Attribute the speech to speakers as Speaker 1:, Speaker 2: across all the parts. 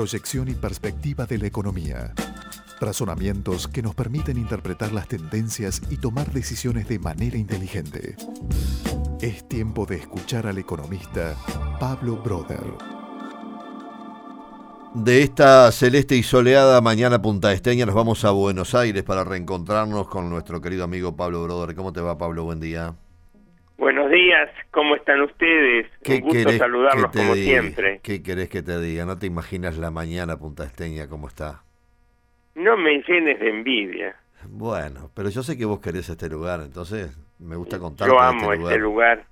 Speaker 1: proyección y perspectiva de la economía. Razonamientos que nos permiten interpretar las tendencias y tomar decisiones de manera inteligente. Es tiempo de escuchar al economista Pablo Broder.
Speaker 2: De esta celeste y soleada mañana Punta Esteña nos vamos a Buenos Aires para reencontrarnos con nuestro querido amigo Pablo Broder. ¿Cómo te va Pablo? Buen día.
Speaker 3: Buenos días, ¿cómo están ustedes? Un gusto saludarlos como siempre.
Speaker 2: ¿Qué querés que te diga? ¿No te imaginas la mañana Punta Esteña cómo está?
Speaker 3: No me llenes de envidia.
Speaker 2: Bueno, pero yo sé que vos querés este lugar, entonces me gusta contar.
Speaker 3: Yo amo este lugar.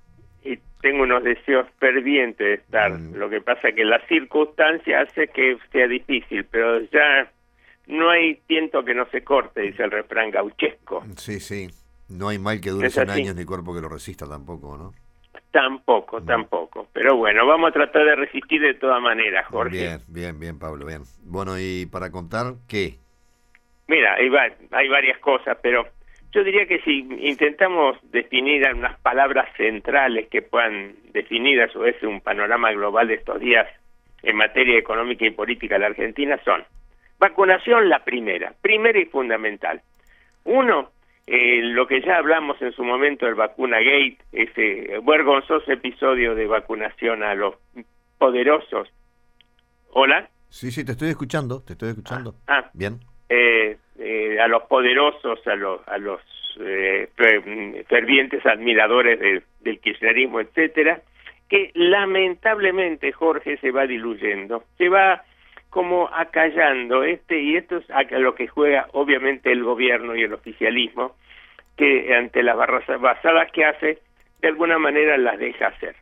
Speaker 3: y tengo unos deseos fervientes de estar. Mm. Lo que pasa es que la circunstancia hace que sea difícil, pero ya no hay tiento que no se corte, dice el refrán gauchesco.
Speaker 2: Sí, sí. No hay mal que dure 100 años ni cuerpo que lo resista tampoco, ¿no?
Speaker 3: Tampoco, tampoco. Pero bueno, vamos a tratar de resistir de todas maneras, Jorge.
Speaker 2: Bien, bien, bien, Pablo, bien. Bueno, y para contar, ¿qué?
Speaker 3: Mira, hay, hay varias cosas, pero yo diría que si intentamos definir unas palabras centrales que puedan definir a su vez un panorama global de estos días en materia económica y política de la Argentina son vacunación la primera, primera y fundamental. Uno, eh, lo que ya hablamos en su momento del vacuna gate, ese vergonzoso episodio de vacunación a los poderosos. ¿Hola?
Speaker 2: Sí, sí, te estoy escuchando, te estoy escuchando.
Speaker 3: Ah, ah.
Speaker 2: bien.
Speaker 3: Eh, eh, a los poderosos, a los, a los fervientes admiradores del kirchnerismo, etcétera, que lamentablemente Jorge se va diluyendo, se va como acallando este y esto es a lo que juega obviamente el gobierno y el oficialismo que ante las basadas que hace de alguna manera las deja hacer.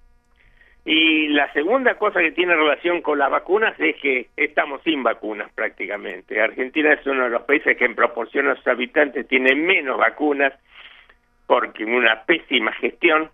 Speaker 3: Y la segunda cosa que tiene relación con las vacunas es que estamos sin vacunas prácticamente. Argentina es uno de los países que en proporción a sus habitantes tiene menos vacunas porque una pésima gestión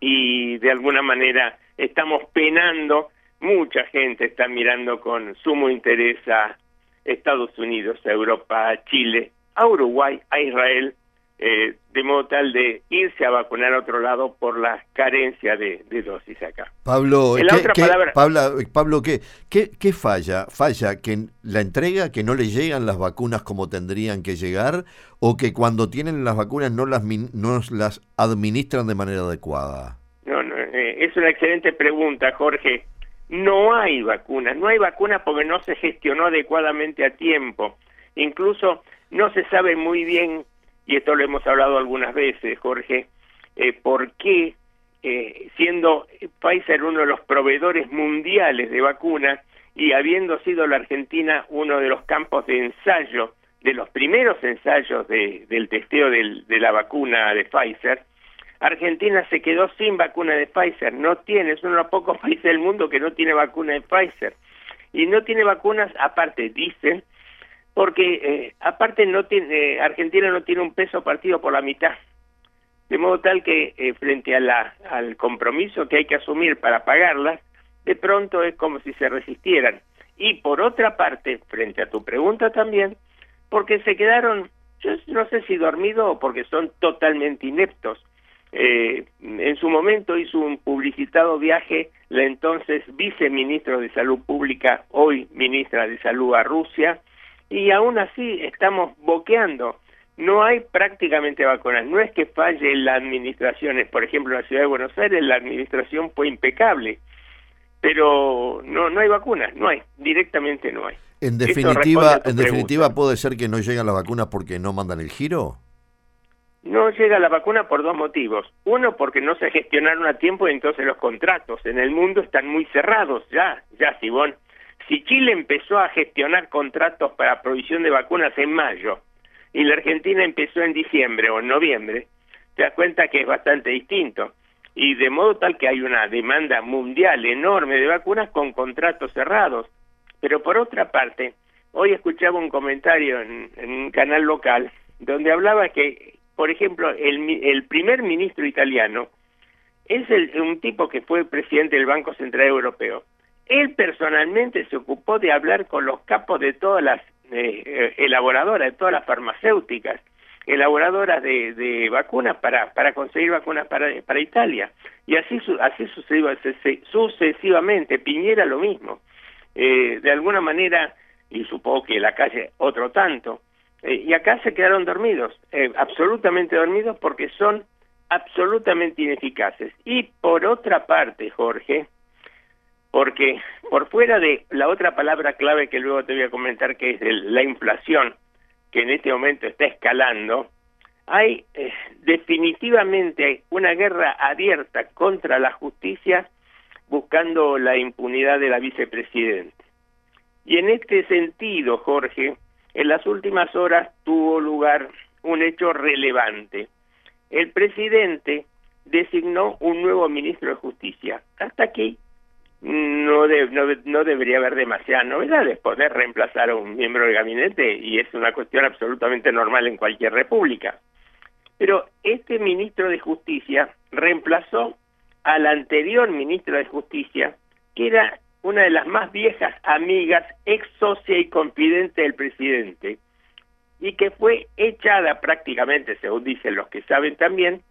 Speaker 3: y de alguna manera estamos penando mucha gente está mirando con sumo interés a Estados Unidos, a Europa, a Chile, a Uruguay, a Israel, eh, de modo tal de irse a vacunar a otro lado por la carencia de, dosis acá.
Speaker 2: Pablo, ¿qué, Pablo, Pablo ¿qué, ¿qué, falla? ¿Falla que la entrega, que no le llegan las vacunas como tendrían que llegar o que cuando tienen las vacunas no las, no las administran de manera adecuada?
Speaker 3: No, no, eh, es una excelente pregunta, Jorge no hay vacunas, no hay vacunas porque no se gestionó adecuadamente a tiempo. Incluso no se sabe muy bien, y esto lo hemos hablado algunas veces, Jorge, eh, por qué, eh, siendo Pfizer uno de los proveedores mundiales de vacunas y habiendo sido la Argentina uno de los campos de ensayo, de los primeros ensayos de, del testeo de la vacuna de Pfizer, Argentina se quedó sin vacuna de Pfizer, no tiene, es uno de los pocos países del mundo que no tiene vacuna de Pfizer. Y no tiene vacunas, aparte, dicen, porque eh, aparte no tiene, eh, Argentina no tiene un peso partido por la mitad. De modo tal que eh, frente a la, al compromiso que hay que asumir para pagarlas, de pronto es como si se resistieran. Y por otra parte, frente a tu pregunta también, porque se quedaron, yo no sé si dormidos o porque son totalmente ineptos eh, en su momento hizo un publicitado viaje la entonces viceministro de Salud Pública, hoy ministra de Salud a Rusia, y aún así estamos boqueando. No hay prácticamente vacunas. No es que falle la administración, por ejemplo, en la ciudad de Buenos Aires la administración fue impecable, pero no no hay vacunas, no hay, directamente no hay.
Speaker 2: En definitiva, en definitiva puede ser que no llegan las vacunas porque no mandan el giro.
Speaker 3: No llega la vacuna por dos motivos. Uno, porque no se gestionaron a tiempo y entonces los contratos en el mundo están muy cerrados. Ya, ya, Sibón. Si Chile empezó a gestionar contratos para provisión de vacunas en mayo y la Argentina empezó en diciembre o en noviembre, te das cuenta que es bastante distinto. Y de modo tal que hay una demanda mundial enorme de vacunas con contratos cerrados. Pero por otra parte, hoy escuchaba un comentario en, en un canal local donde hablaba que por ejemplo, el, el primer ministro italiano es el, un tipo que fue presidente del Banco Central Europeo. Él personalmente se ocupó de hablar con los capos de todas las eh, eh, elaboradoras, de todas las farmacéuticas, elaboradoras de, de vacunas para, conseguir vacunas para, para Italia. Y así, así sucesivamente. Piñera lo mismo. eh, de alguna manera, y supongo que la calle otro tanto, eh, y acá se quedaron dormidos, eh, absolutamente dormidos porque son absolutamente ineficaces. Y por otra parte, Jorge, porque por fuera de la otra palabra clave que luego te voy a comentar, que es la inflación, que en este momento está escalando, hay eh, definitivamente una guerra abierta contra la justicia buscando la impunidad de la vicepresidenta. Y en este sentido, Jorge, en las últimas horas tuvo lugar un hecho relevante. El presidente designó un nuevo ministro de Justicia. Hasta aquí no, no, debería haber demasiadas novedades. Poder reemplazar a un miembro del gabinete y es una cuestión absolutamente normal en cualquier república. Pero este ministro de Justicia reemplazó al anterior ministro de Justicia, que era una de las más viejas amigas, ex socia y confidente del presidente, y que fue echada prácticamente, según dicen los que saben también,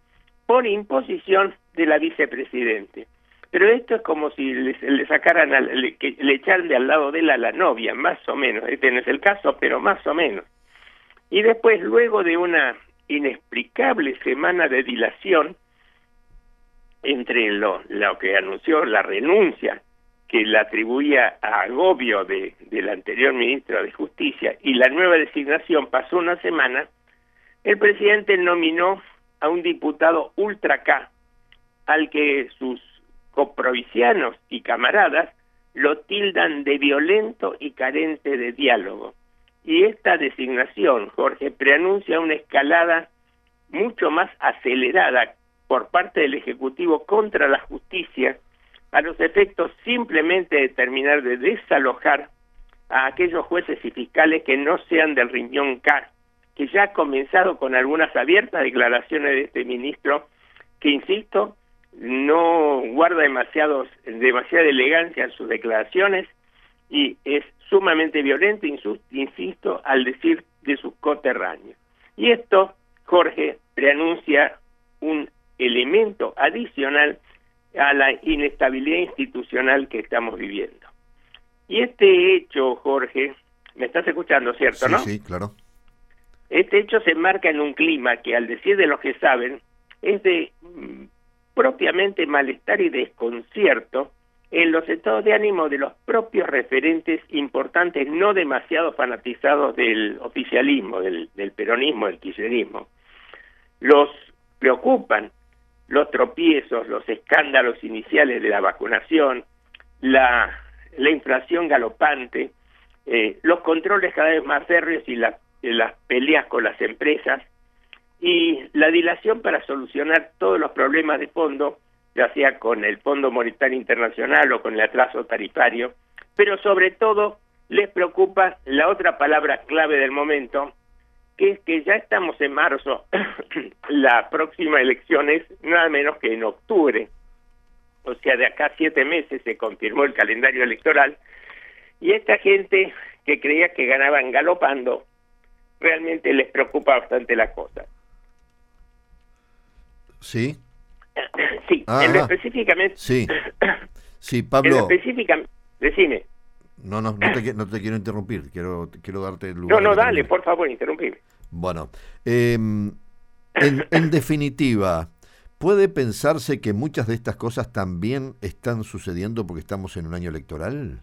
Speaker 3: por imposición de la vicepresidente. Pero esto es como si le, sacaran, le, le echaran de al lado de él a la novia, más o menos. Este no es el caso, pero más o menos. Y después, luego de una inexplicable semana de dilación entre lo, lo que anunció la renuncia que la atribuía a agobio de, del anterior ministro de Justicia y la nueva designación pasó una semana, el presidente nominó a un diputado ultra K, al que sus coprovincianos y camaradas lo tildan de violento y carente de diálogo. Y esta designación, Jorge, preanuncia una escalada mucho más acelerada por parte del Ejecutivo contra la justicia a los efectos simplemente de terminar de desalojar a aquellos jueces y fiscales que no sean del riñón K, que ya ha comenzado con algunas abiertas declaraciones de este ministro, que insisto, no guarda demasiados, demasiada elegancia en sus declaraciones y es sumamente violento, insisto, al decir de sus coterráneos. Y esto, Jorge, preanuncia un elemento adicional a la inestabilidad institucional que estamos viviendo. Y este hecho, Jorge, me estás escuchando, ¿cierto, no?
Speaker 2: Sí, claro.
Speaker 3: Este hecho se marca en un clima que, al decir de los que saben, es de mm, propiamente malestar y desconcierto en los estados de ánimo de los propios referentes importantes, no demasiado fanatizados del oficialismo, del, del peronismo, del kirchnerismo. Los preocupan los tropiezos, los escándalos iniciales de la vacunación, la, la inflación galopante, eh, los controles cada vez más férreos y las peleas con las empresas y la dilación para solucionar todos los problemas de fondo, ya sea con el Fondo Monetario Internacional o con el atraso tarifario, pero sobre todo les preocupa la otra palabra clave del momento, que es que ya estamos en marzo, la próxima elección es nada menos que en octubre, o sea, de acá siete meses se confirmó el calendario electoral, y esta gente que creía que ganaban galopando, realmente les preocupa bastante la cosa.
Speaker 2: Sí.
Speaker 3: Sí, en lo específicamente.
Speaker 2: Sí. Sí, Pablo. En
Speaker 3: específicamente, decime.
Speaker 2: No, no, no te, no te quiero interrumpir, quiero, quiero darte el
Speaker 3: lugar. No, no, dale, por favor, interrumpime.
Speaker 2: Bueno, em, en, en definitiva, ¿puede pensarse que muchas de estas cosas también están sucediendo porque estamos en un año electoral?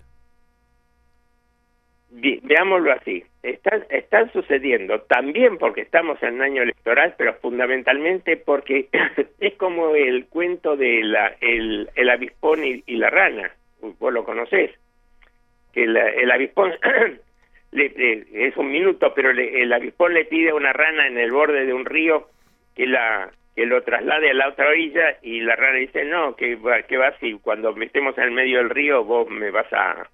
Speaker 3: veámoslo así, están, están sucediendo también porque estamos en un año electoral, pero fundamentalmente porque es como el cuento de la, el, el avispón y, la rana, vos lo conocés, que el avispón le, es un minuto, pero el avispón le pide a una rana en el borde de un río que la que lo traslade a la otra orilla y la rana dice no que que va si cuando estemos en el medio del río vos me vas a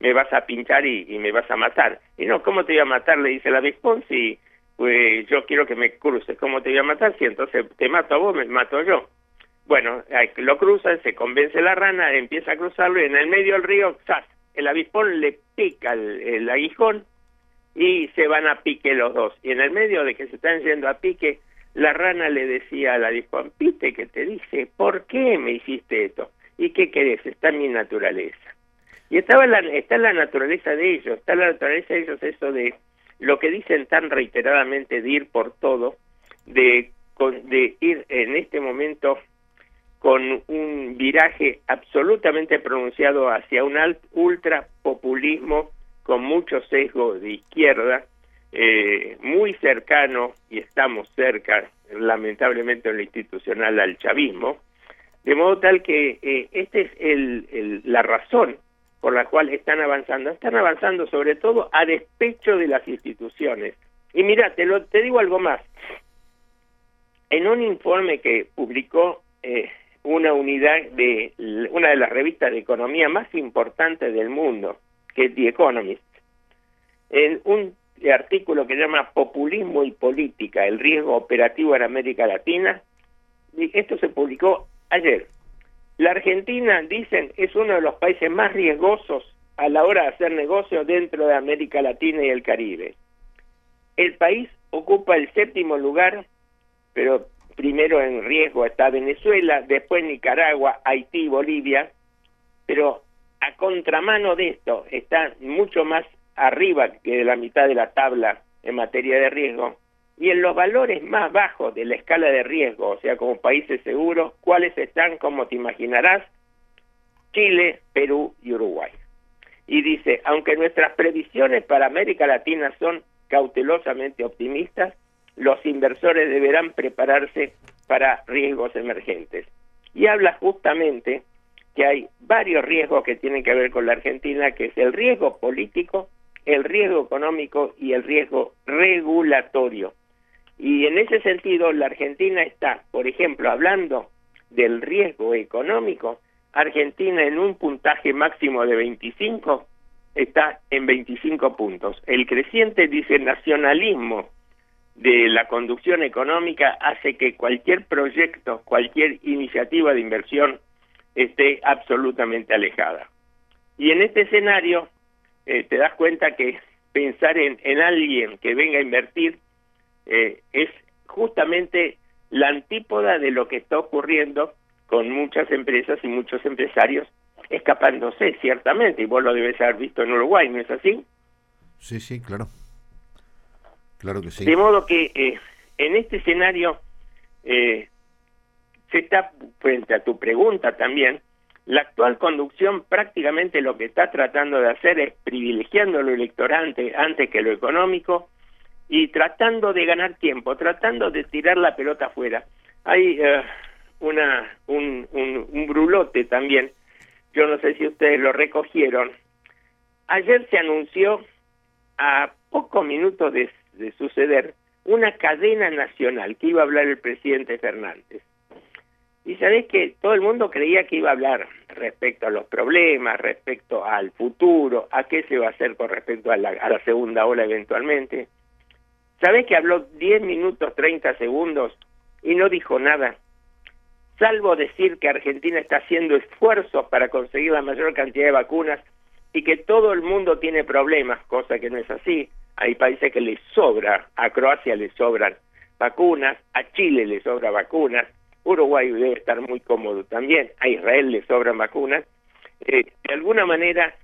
Speaker 3: me vas a pinchar y, me vas a matar y no cómo te voy a matar le dice el avispón si pues yo quiero que me cruces cómo te voy a matar si entonces te mato a vos me mato yo bueno lo cruzan se convence la rana empieza a cruzarlo y en el medio del río ¡zas! El avispón le pica el, aguijón y se van a pique los dos. Y en el medio de que se están yendo a pique, la rana le decía al avispón, pite que te dice, ¿por qué me hiciste esto? ¿Y qué querés? Está mi naturaleza. Y estaba la, está la naturaleza de ellos, está la naturaleza de ellos eso de lo que dicen tan reiteradamente de ir por todo, de, de ir en este momento con un viraje absolutamente pronunciado hacia un ultra populismo con mucho sesgo de izquierda, eh, muy cercano, y estamos cerca, lamentablemente en lo institucional, al chavismo, de modo tal que eh, esta es el, la razón por la cual están avanzando. Están avanzando sobre todo a despecho de las instituciones. Y mira, te, lo, te digo algo más. En un informe que publicó eh, una unidad de una de las revistas de economía más importantes del mundo, que es The Economist, en un artículo que llama Populismo y Política, el riesgo operativo en América Latina, esto se publicó ayer. La Argentina, dicen, es uno de los países más riesgosos a la hora de hacer negocios dentro de América Latina y el Caribe. El país ocupa el séptimo lugar, pero primero en riesgo está Venezuela, después Nicaragua, Haití, Bolivia, pero a contramano de esto está mucho más arriba que de la mitad de la tabla en materia de riesgo y en los valores más bajos de la escala de riesgo, o sea, como países seguros, ¿cuáles están, como te imaginarás? Chile, Perú y Uruguay. Y dice, aunque nuestras previsiones para América Latina son cautelosamente optimistas, los inversores deberán prepararse para riesgos emergentes. Y habla justamente que hay varios riesgos que tienen que ver con la Argentina, que es el riesgo político, el riesgo económico y el riesgo regulatorio. Y en ese sentido, la Argentina está, por ejemplo, hablando del riesgo económico, Argentina en un puntaje máximo de 25 está en 25 puntos. El creciente, dice, nacionalismo de la conducción económica hace que cualquier proyecto, cualquier iniciativa de inversión esté absolutamente alejada. Y en este escenario eh, te das cuenta que pensar en, en alguien que venga a invertir eh, es justamente la antípoda de lo que está ocurriendo con muchas empresas y muchos empresarios escapándose, ciertamente, y vos lo debes haber visto en Uruguay, ¿no es así?
Speaker 2: Sí, sí, claro.
Speaker 3: De modo que eh, en este escenario eh, se está, frente a tu pregunta también, la actual conducción prácticamente lo que está tratando de hacer es privilegiando lo electoral antes que lo económico y tratando de ganar tiempo, tratando de tirar la pelota afuera. Hay eh, una un, un, un brulote también, yo no sé si ustedes lo recogieron. Ayer se anunció a pocos minutos de de suceder una cadena nacional que iba a hablar el presidente Fernández. Y sabés que todo el mundo creía que iba a hablar respecto a los problemas, respecto al futuro, a qué se va a hacer con respecto a la, segunda ola eventualmente. Sabés que habló 10 minutos 30 segundos y no dijo nada, salvo decir que Argentina está haciendo esfuerzos para conseguir la mayor cantidad de vacunas y que todo el mundo tiene problemas, cosa que no es así. Hay países que les sobra, a Croacia le sobran vacunas, a Chile le sobran vacunas, Uruguay debe estar muy cómodo también, a Israel le sobran vacunas. Eh, de alguna manera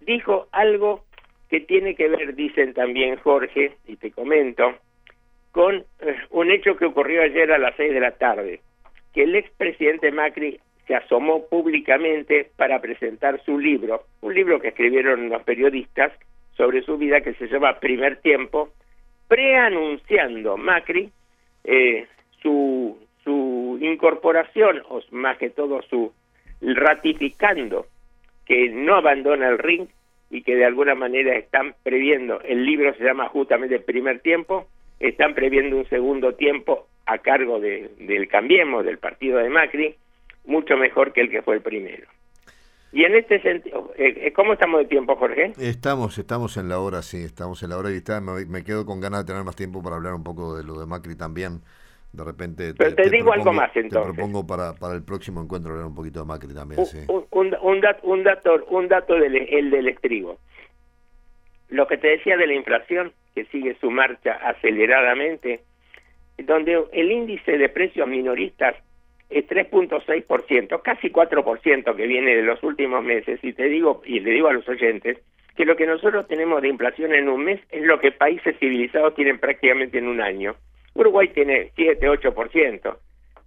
Speaker 3: dijo algo que tiene que ver, dicen también Jorge, y te comento, con eh, un hecho que ocurrió ayer a las seis de la tarde, que el expresidente Macri se asomó públicamente para presentar su libro, un libro que escribieron los periodistas, sobre su vida que se llama Primer Tiempo, preanunciando Macri eh, su, su incorporación, o más que todo su ratificando que no abandona el ring y que de alguna manera están previendo, el libro se llama justamente Primer Tiempo, están previendo un segundo tiempo a cargo de, del Cambiemos, del partido de Macri, mucho mejor que el que fue el primero. Y en este sentido, eh, eh, ¿cómo estamos de tiempo, Jorge?
Speaker 2: Estamos, estamos en la hora, sí, estamos en la hora y está, me, quedo con ganas de tener más tiempo para hablar un poco de lo de Macri también. De repente.
Speaker 3: Pero te, digo algo más entonces.
Speaker 2: Te propongo para, para el próximo encuentro hablar un poquito de Macri también, un, sí.
Speaker 3: Un, un, dato, un dato, un dato del, el del estribo. Lo que te decía de la inflación, que sigue su marcha aceleradamente, donde el índice de precios minoristas es 3.6%, casi 4% que viene de los últimos meses, y te digo, y le digo a los oyentes, que lo que nosotros tenemos de inflación en un mes es lo que países civilizados tienen prácticamente en un año. Uruguay tiene 7, 8%,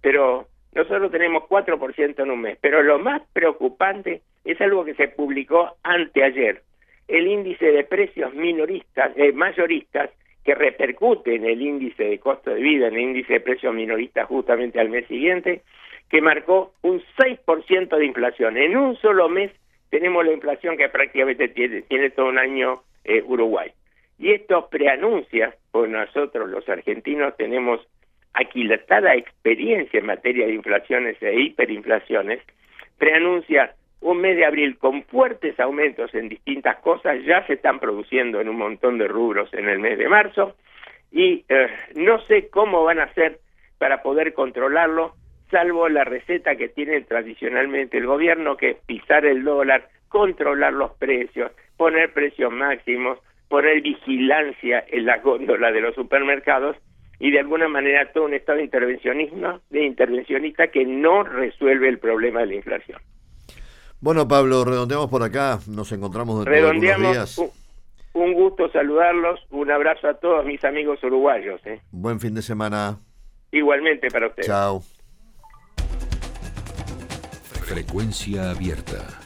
Speaker 3: pero nosotros tenemos 4% en un mes. Pero lo más preocupante es algo que se publicó anteayer, el índice de precios minoristas, eh, mayoristas, que repercute en el índice de costo de vida, en el índice de precios minoristas justamente al mes siguiente, que marcó un 6% de inflación. En un solo mes tenemos la inflación que prácticamente tiene, tiene todo un año eh, Uruguay. Y esto preanuncia, pues nosotros los argentinos tenemos aquilatada experiencia en materia de inflaciones e hiperinflaciones, preanuncia un mes de abril con fuertes aumentos en distintas cosas, ya se están produciendo en un montón de rubros en el mes de marzo, y eh, no sé cómo van a hacer para poder controlarlo, salvo la receta que tiene tradicionalmente el gobierno, que es pisar el dólar, controlar los precios, poner precios máximos, poner vigilancia en la góndola de los supermercados y de alguna manera todo un estado intervencionismo, de intervencionista que no resuelve el problema de la inflación.
Speaker 2: Bueno, Pablo, redondeamos por acá, nos encontramos
Speaker 3: dentro Redondeamos, de días. Un, gusto saludarlos, un abrazo a todos mis amigos uruguayos. ¿eh?
Speaker 2: Buen fin de semana.
Speaker 3: Igualmente para ustedes.
Speaker 2: Chao.
Speaker 1: Frecuencia abierta.